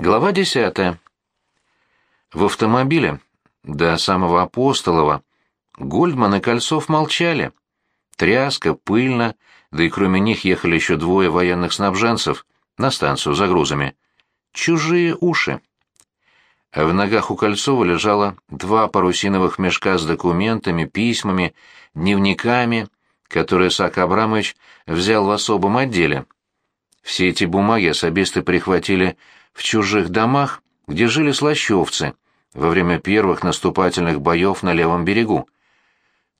Глава десятая. В автомобиле до самого Апостолова Гольдман и Кольцов молчали. Тряска, пыльно, да и кроме них ехали еще двое военных снабженцев на станцию за грузами. Чужие уши. В ногах у Кольцова лежало два парусиновых мешка с документами, письмами, дневниками, которые Сак Абрамович взял в особом отделе. Все эти бумаги особисты прихватили в чужих домах, где жили слащевцы во время первых наступательных боев на левом берегу.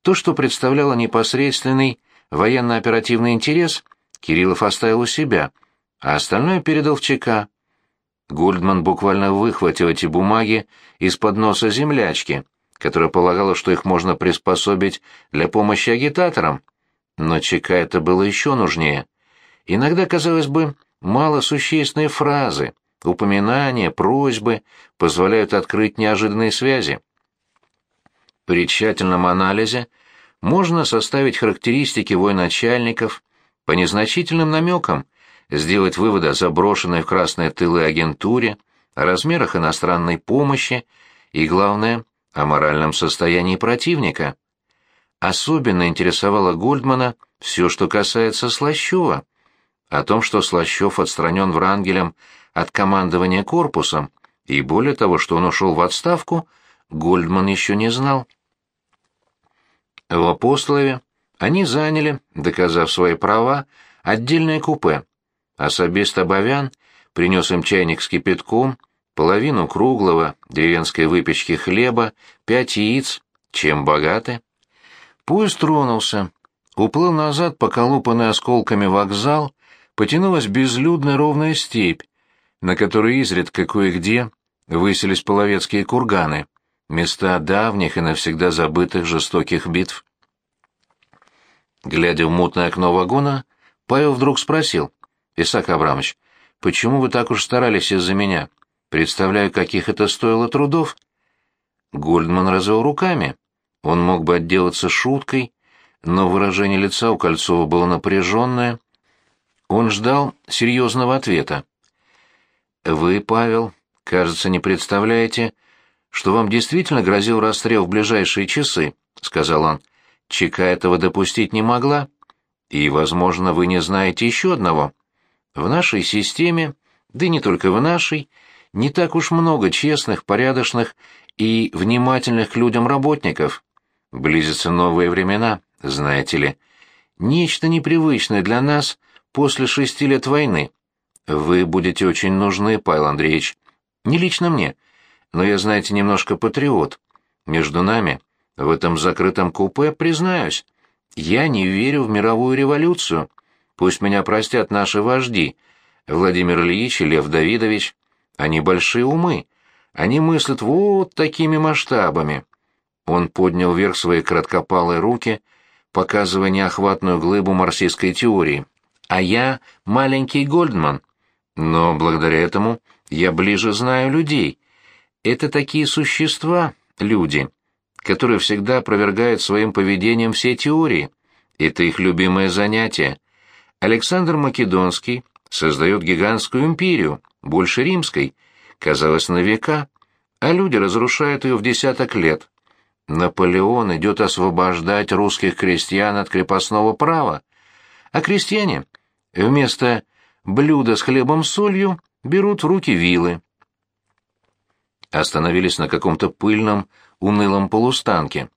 То, что представляло непосредственный военно-оперативный интерес, Кириллов оставил у себя, а остальное передал в ЧК. Гольдман буквально выхватил эти бумаги из-под носа землячки, которая полагала, что их можно приспособить для помощи агитаторам. Но ЧК это было еще нужнее. Иногда, казалось бы, малосущественные фразы, упоминания, просьбы позволяют открыть неожиданные связи. При тщательном анализе можно составить характеристики военачальников, по незначительным намекам сделать выводы о заброшенной в красные тылы агентуре, о размерах иностранной помощи и, главное, о моральном состоянии противника. Особенно интересовало Гольдмана все, что касается Слащева. О том, что Слащев отстранен Врангелем от командования корпусом, и более того, что он ушел в отставку, Гольдман еще не знал. В Апостолове они заняли, доказав свои права, отдельное купе. Особист Абовян принес им чайник с кипятком, половину круглого деревенской выпечки хлеба, пять яиц, чем богаты. Поезд тронулся, уплыл назад по колупанной осколками вокзал, потянулась безлюдная ровная степь, на которой изредка кое-где высились половецкие курганы, места давних и навсегда забытых жестоких битв. Глядя в мутное окно вагона, Павел вдруг спросил, «Исаак Абрамович, почему вы так уж старались из-за меня? Представляю, каких это стоило трудов». Гольдман развел руками. Он мог бы отделаться шуткой, но выражение лица у Кольцова было напряженное. Он ждал серьезного ответа. «Вы, Павел, кажется, не представляете, что вам действительно грозил расстрел в ближайшие часы», — сказал он. «ЧК этого допустить не могла. И, возможно, вы не знаете еще одного. В нашей системе, да и не только в нашей, не так уж много честных, порядочных и внимательных к людям работников. Близятся новые времена, знаете ли. Нечто непривычное для нас после шести лет войны. Вы будете очень нужны, Павел Андреевич. Не лично мне, но я, знаете, немножко патриот. Между нами, в этом закрытом купе, признаюсь, я не верю в мировую революцию. Пусть меня простят наши вожди, Владимир Ильич и Лев Давидович. Они большие умы. Они мыслят вот такими масштабами. Он поднял вверх свои краткопалые руки, показывая неохватную глыбу марксистской теории. А я маленький Гольдман, но благодаря этому я ближе знаю людей. Это такие существа, люди, которые всегда опровергают своим поведением все теории. Это их любимое занятие. Александр Македонский создает гигантскую империю, больше римской, казалось, на века, а люди разрушают ее в десяток лет. Наполеон идет освобождать русских крестьян от крепостного права, а крестьяне вместо блюда с хлебом с солью берут в руки вилы. Остановились на каком-то пыльном, унылом полустанке.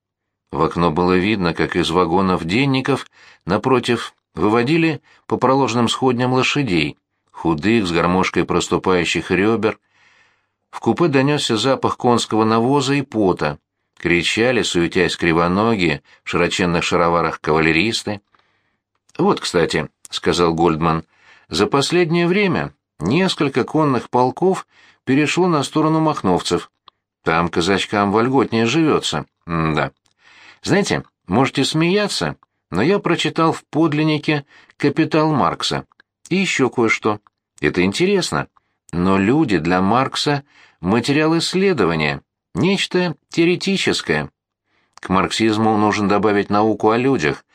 В окно было видно, как из вагонов денников напротив выводили по проложенным сходням лошадей, худых, с гармошкой проступающих ребер. В купе донесся запах конского навоза и пота. Кричали, суетясь кривоногие, в широченных шароварах кавалеристы. «Вот, кстати», — сказал Гольдман, за последнее время несколько конных полков перешло на сторону махновцев. Там казачкам вольготнее живется. М да. Знаете, можете смеяться, но я прочитал в подлиннике «Капитал Маркса». И еще кое-что. Это интересно. Но люди для Маркса — материал исследования, нечто теоретическое. К марксизму нужно добавить науку о людях,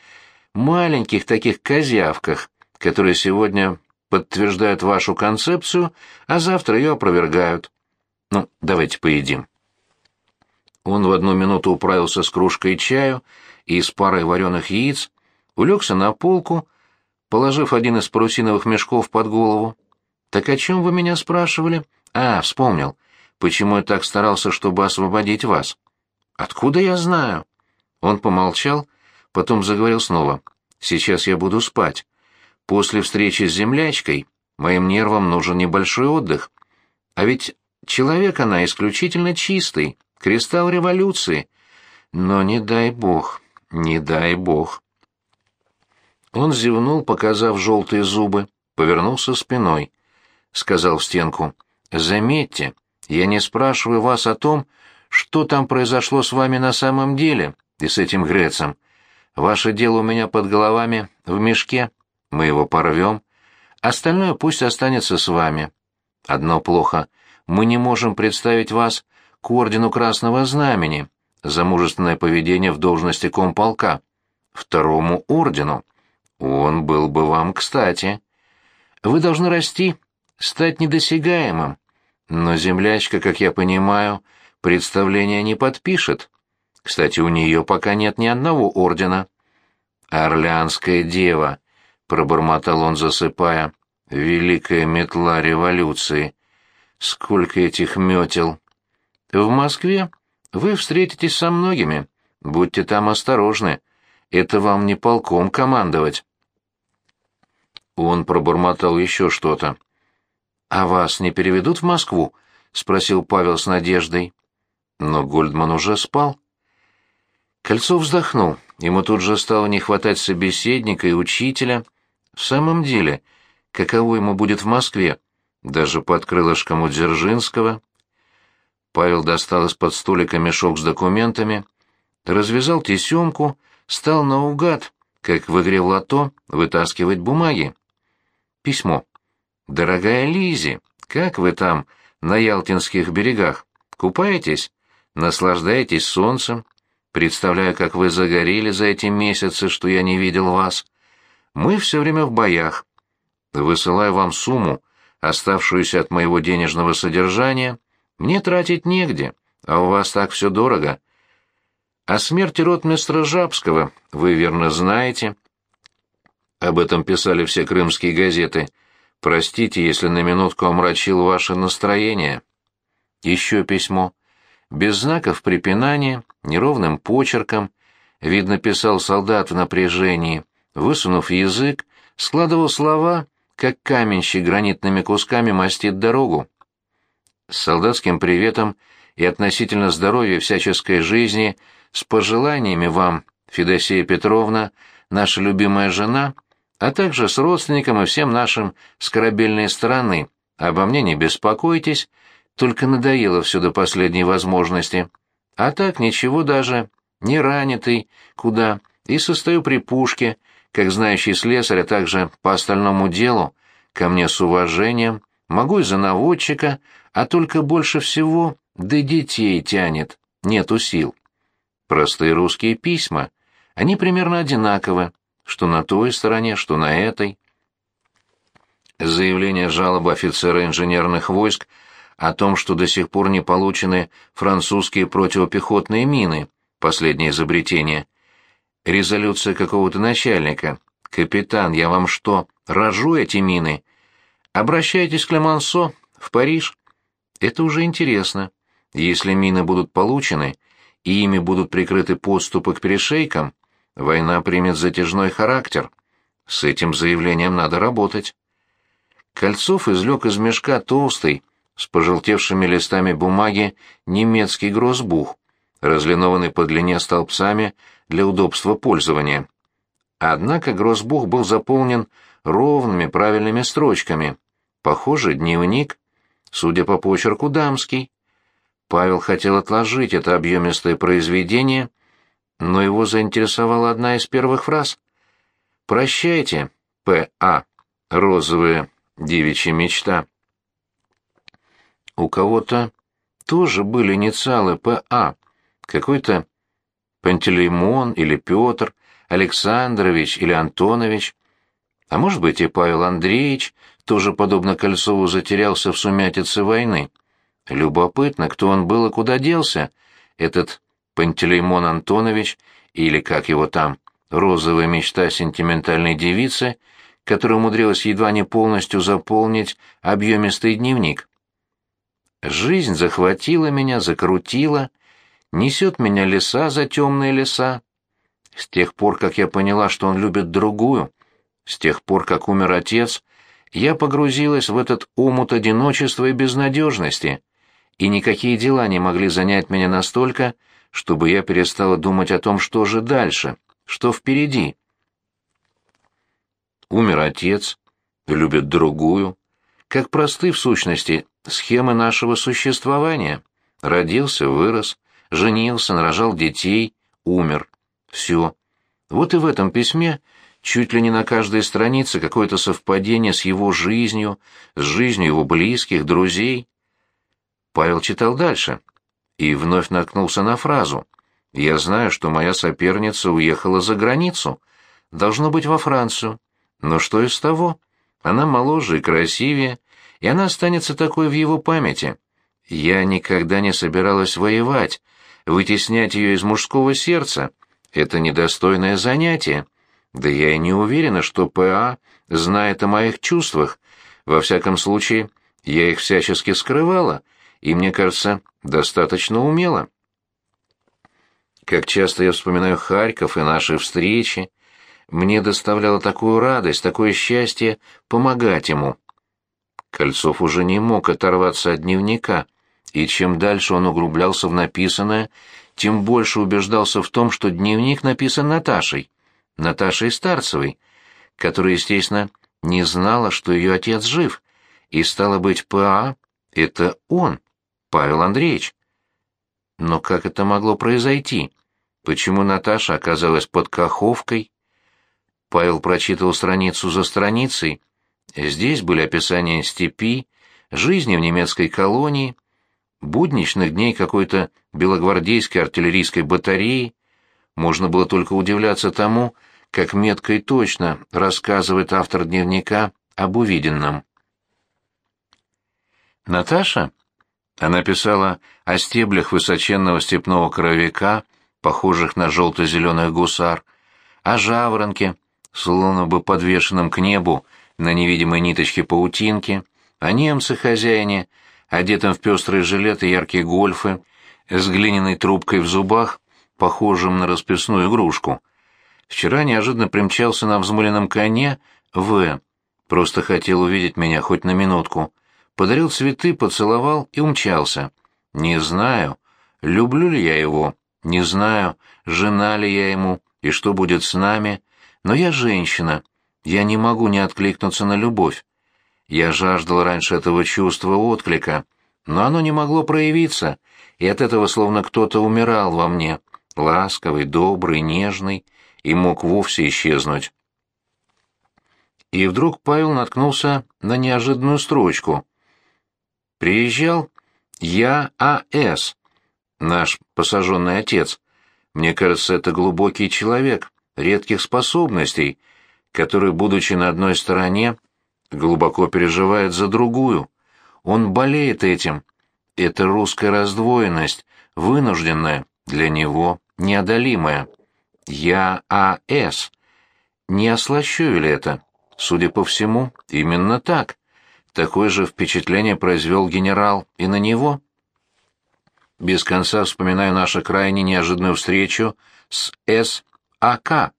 маленьких таких козявках, которые сегодня подтверждают вашу концепцию, а завтра ее опровергают. Ну, давайте поедим». Он в одну минуту управился с кружкой чаю и с парой вареных яиц, улегся на полку, положив один из парусиновых мешков под голову. «Так о чем вы меня спрашивали?» «А, вспомнил. Почему я так старался, чтобы освободить вас?» «Откуда я знаю?» Он помолчал, потом заговорил снова. «Сейчас я буду спать. После встречи с землячкой моим нервам нужен небольшой отдых. А ведь человек она исключительно чистый, кристалл революции. Но не дай бог, не дай бог». Он зевнул, показав желтые зубы, повернулся спиной. Сказал в стенку, «Заметьте, я не спрашиваю вас о том, что там произошло с вами на самом деле и с этим Грецем. Ваше дело у меня под головами в мешке, мы его порвем. Остальное пусть останется с вами. Одно плохо, мы не можем представить вас к ордену Красного Знамени за мужественное поведение в должности комполка. Второму ордену. Он был бы вам кстати. Вы должны расти, стать недосягаемым. Но землячка, как я понимаю, представления не подпишет. Кстати, у нее пока нет ни одного ордена. «Орлеанская дева», — пробормотал он, засыпая, — «великая метла революции. Сколько этих метел!» «В Москве вы встретитесь со многими. Будьте там осторожны. Это вам не полком командовать». Он пробормотал еще что-то. «А вас не переведут в Москву?» — спросил Павел с надеждой. Но Гольдман уже спал. Кольцов вздохнул. Ему тут же стало не хватать собеседника и учителя. В самом деле, каково ему будет в Москве, даже под крылышком у Дзержинского? Павел достал из-под столика мешок с документами, развязал тесемку, стал наугад, как в игре в лото, вытаскивать бумаги. Письмо. «Дорогая Лизи, как вы там, на Ялтинских берегах? Купаетесь? Наслаждаетесь солнцем? Представляю, как вы загорели за эти месяцы, что я не видел вас. Мы все время в боях. Высылаю вам сумму, оставшуюся от моего денежного содержания. Мне тратить негде, а у вас так все дорого. О смерти ротмистра Жабского вы верно знаете. Об этом писали все крымские газеты — Простите, если на минутку омрачил ваше настроение. Еще письмо. Без знаков препинания, неровным почерком. Видно, писал солдат в напряжении. Высунув язык, складывал слова, как каменщик гранитными кусками мастит дорогу. С солдатским приветом и относительно здоровья всяческой жизни, с пожеланиями вам, Федосея Петровна, наша любимая жена — а также с родственником и всем нашим с корабельной стороны. Обо мне не беспокойтесь, только надоело все до последней возможности. А так ничего даже, не ранитый, куда, и состою при пушке, как знающий слесарь, а также по остальному делу, ко мне с уважением, могу и за наводчика, а только больше всего до детей тянет, нету сил. Простые русские письма, они примерно одинаковы, что на той стороне, что на этой. Заявление жалобы офицера инженерных войск о том, что до сих пор не получены французские противопехотные мины, последнее изобретение. Резолюция какого-то начальника. «Капитан, я вам что, рожу эти мины?» «Обращайтесь к Лемансо, в Париж». Это уже интересно. Если мины будут получены, и ими будут прикрыты подступы к перешейкам, война примет затяжной характер. С этим заявлением надо работать. Кольцов извлек из мешка толстый, с пожелтевшими листами бумаги, немецкий грозбух, разлинованный по длине столбцами для удобства пользования. Однако грозбух был заполнен ровными правильными строчками. Похоже, дневник, судя по почерку, дамский. Павел хотел отложить это объемистое произведение но его заинтересовала одна из первых фраз. «Прощайте, П.А. Розовая девичья мечта». У кого-то тоже были инициалы П.А. Какой-то Пантелеймон или Петр, Александрович или Антонович, а может быть и Павел Андреевич, тоже, подобно Кольцову, затерялся в сумятице войны. Любопытно, кто он был и куда делся, этот Пантелеймон Антонович, или как его там, розовая мечта сентиментальной девицы, которая умудрилась едва не полностью заполнить объемистый дневник. Жизнь захватила меня, закрутила, несет меня леса за темные леса. С тех пор, как я поняла, что он любит другую, с тех пор, как умер отец, я погрузилась в этот омут одиночества и безнадежности, и никакие дела не могли занять меня настолько, чтобы я перестала думать о том, что же дальше, что впереди. Умер отец, любит другую. Как просты, в сущности, схемы нашего существования. Родился, вырос, женился, нарожал детей, умер. Все. Вот и в этом письме чуть ли не на каждой странице какое-то совпадение с его жизнью, с жизнью его близких, друзей. Павел читал дальше и вновь наткнулся на фразу «Я знаю, что моя соперница уехала за границу, должно быть во Францию. Но что из того? Она моложе и красивее, и она останется такой в его памяти. Я никогда не собиралась воевать, вытеснять ее из мужского сердца. Это недостойное занятие. Да я и не уверена, что П.А. знает о моих чувствах. Во всяком случае, я их всячески скрывала, и, мне кажется, достаточно умело. Как часто я вспоминаю Харьков и наши встречи, мне доставляло такую радость, такое счастье помогать ему. Кольцов уже не мог оторваться от дневника, и чем дальше он углублялся в написанное, тем больше убеждался в том, что дневник написан Наташей, Наташей Старцевой, которая, естественно, не знала, что ее отец жив, и, стало быть, П.А. — это он, Павел Андреевич. Но как это могло произойти? Почему Наташа оказалась под Каховкой? Павел прочитывал страницу за страницей. Здесь были описания степи, жизни в немецкой колонии, будничных дней какой-то белогвардейской артиллерийской батареи. Можно было только удивляться тому, как метко и точно рассказывает автор дневника об увиденном. Наташа? Она писала о стеблях высоченного степного коровика, похожих на желто-зеленых гусар, о жаворонке, словно бы подвешенном к небу на невидимой ниточке паутинки, о немце-хозяине, одетом в пестрые жилеты яркие гольфы, с глиняной трубкой в зубах, похожим на расписную игрушку. Вчера неожиданно примчался на взмыленном коне В. Просто хотел увидеть меня хоть на минутку. Подарил цветы, поцеловал и умчался. Не знаю, люблю ли я его, не знаю, жена ли я ему и что будет с нами, но я женщина, я не могу не откликнуться на любовь. Я жаждал раньше этого чувства отклика, но оно не могло проявиться, и от этого словно кто-то умирал во мне, ласковый, добрый, нежный, и мог вовсе исчезнуть. И вдруг Павел наткнулся на неожиданную строчку. «Приезжал я А.С., наш посаженный отец. Мне кажется, это глубокий человек, редких способностей, который, будучи на одной стороне, глубоко переживает за другую. Он болеет этим. Это русская раздвоенность, вынужденная, для него неодолимая. Я А.С. Не ослащу ли это? Судя по всему, именно так. Такое же впечатление произвел генерал и на него. Без конца вспоминаю нашу крайне неожиданную встречу с С. А.К.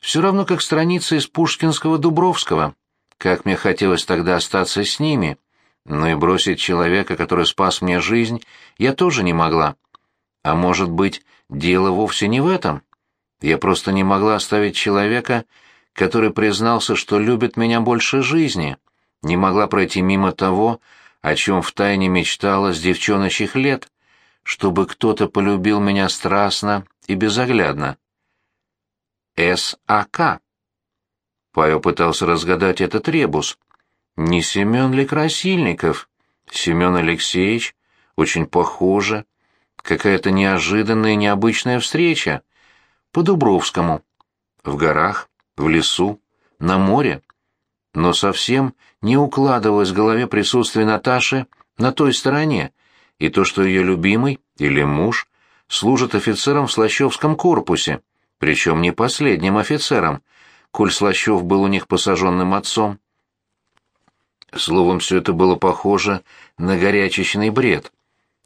Все равно как страница из пушкинского Дубровского. Как мне хотелось тогда остаться с ними, но и бросить человека, который спас мне жизнь, я тоже не могла. А может быть, дело вовсе не в этом? Я просто не могла оставить человека, который признался, что любит меня больше жизни, не могла пройти мимо того, о чем втайне мечтала с девчоночьих лет, чтобы кто-то полюбил меня страстно и безоглядно. С.А.К. Павел пытался разгадать этот ребус. Не Семен ли Красильников? Семен Алексеевич? Очень похоже. Какая-то неожиданная необычная встреча. По Дубровскому. В горах, в лесу, на море. Но совсем не укладывалось в голове присутствие Наташи на той стороне, и то, что ее любимый или муж служит офицером в Слащевском корпусе, причем не последним офицером, коль Слащев был у них посаженным отцом. Словом, все это было похоже на горячечный бред.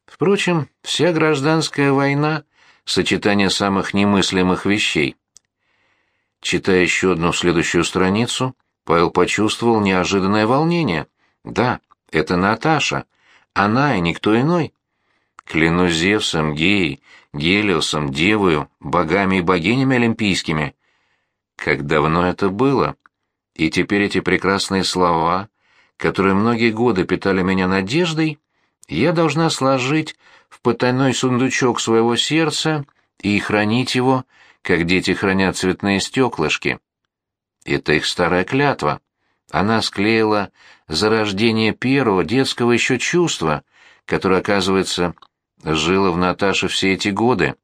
Впрочем, вся гражданская война — сочетание самых немыслимых вещей. Читая еще одну следующую страницу, Павел почувствовал неожиданное волнение. Да, это Наташа. Она и никто иной. Клянусь Зевсом, Геей, Гелиосом, Девою, богами и богинями олимпийскими. Как давно это было? И теперь эти прекрасные слова, которые многие годы питали меня надеждой, я должна сложить в потайной сундучок своего сердца и хранить его, как дети хранят цветные стеклышки. Это их старая клятва. Она склеила зарождение первого детского еще чувства, которое, оказывается, жило в Наташе все эти годы.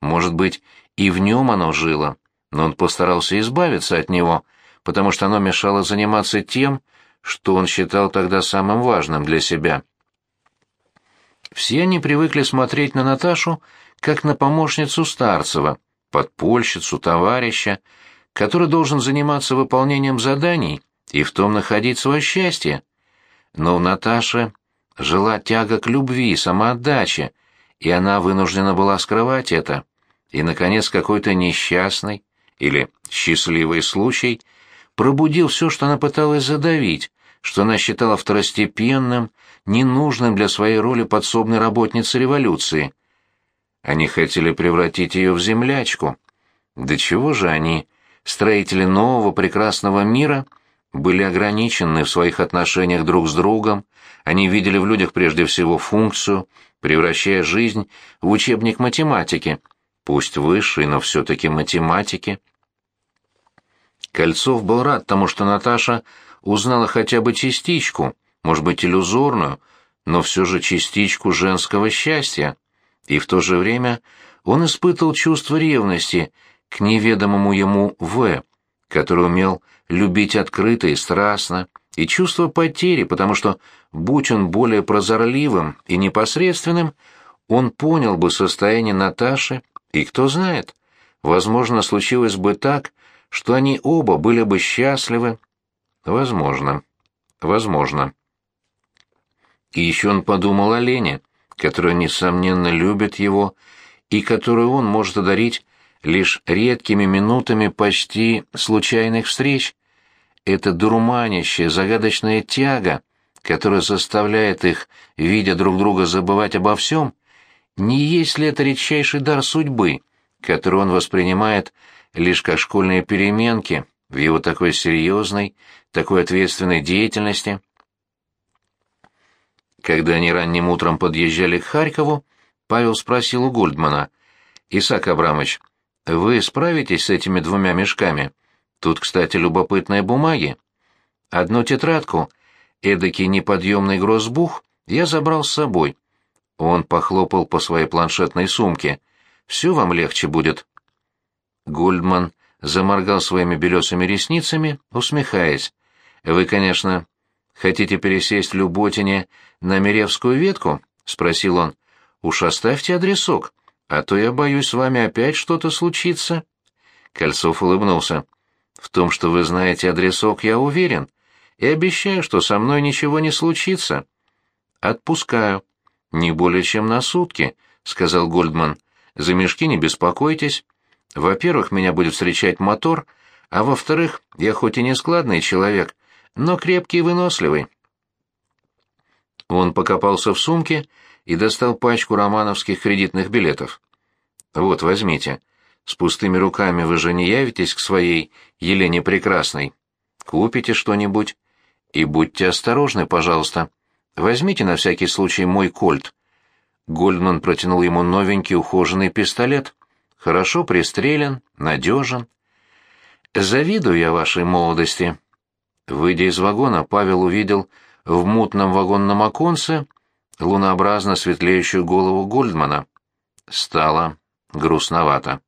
Может быть, и в нем оно жило, но он постарался избавиться от него, потому что оно мешало заниматься тем, что он считал тогда самым важным для себя. Все они привыкли смотреть на Наташу как на помощницу Старцева, подпольщицу, товарища, который должен заниматься выполнением заданий и в том находить свое счастье. Но у Наташи жила тяга к любви, самоотдаче, и она вынуждена была скрывать это. И, наконец, какой-то несчастный или счастливый случай пробудил все, что она пыталась задавить, что она считала второстепенным, ненужным для своей роли подсобной работницы революции. Они хотели превратить ее в землячку. Да чего же они, строители нового прекрасного мира были ограничены в своих отношениях друг с другом, они видели в людях прежде всего функцию, превращая жизнь в учебник математики, пусть высший, но все-таки математики. Кольцов был рад тому, что Наташа узнала хотя бы частичку, может быть, иллюзорную, но все же частичку женского счастья, и в то же время он испытывал чувство ревности к неведомому ему В, который умел любить открыто и страстно, и чувство потери, потому что, будь он более прозорливым и непосредственным, он понял бы состояние Наташи, и кто знает, возможно, случилось бы так, что они оба были бы счастливы. Возможно. Возможно. И еще он подумал о Лене, которая, несомненно, любит его, и которую он может одарить лишь редкими минутами почти случайных встреч. Это дурманящая, загадочная тяга, которая заставляет их, видя друг друга, забывать обо всем, не есть ли это редчайший дар судьбы, который он воспринимает лишь как школьные переменки в его такой серьезной, такой ответственной деятельности? Когда они ранним утром подъезжали к Харькову, Павел спросил у Гольдмана, «Исаак Абрамович, вы справитесь с этими двумя мешками? Тут, кстати, любопытные бумаги. Одну тетрадку, эдакий неподъемный грозбух, я забрал с собой. Он похлопал по своей планшетной сумке. Все вам легче будет. Гольдман заморгал своими белесыми ресницами, усмехаясь. «Вы, конечно, хотите пересесть в Люботине на Меревскую ветку?» — спросил он. «Уж оставьте адресок а то я боюсь, с вами опять что-то случится». Кольцов улыбнулся. «В том, что вы знаете адресок, я уверен, и обещаю, что со мной ничего не случится». «Отпускаю. Не более чем на сутки», — сказал Гольдман. «За мешки не беспокойтесь. Во-первых, меня будет встречать мотор, а во-вторых, я хоть и не складный человек, но крепкий и выносливый». Он покопался в сумке и достал пачку романовских кредитных билетов. «Вот, возьмите. С пустыми руками вы же не явитесь к своей Елене Прекрасной. Купите что-нибудь. И будьте осторожны, пожалуйста. Возьмите на всякий случай мой кольт». Гольдман протянул ему новенький ухоженный пистолет. Хорошо пристрелен, надежен. «Завидую я вашей молодости». Выйдя из вагона, Павел увидел в мутном вагонном оконце лунообразно светлеющую голову Гольдмана. Стало грустновато.